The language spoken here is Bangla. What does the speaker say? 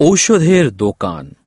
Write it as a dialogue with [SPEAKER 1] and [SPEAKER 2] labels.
[SPEAKER 1] ঔষধের দোকান।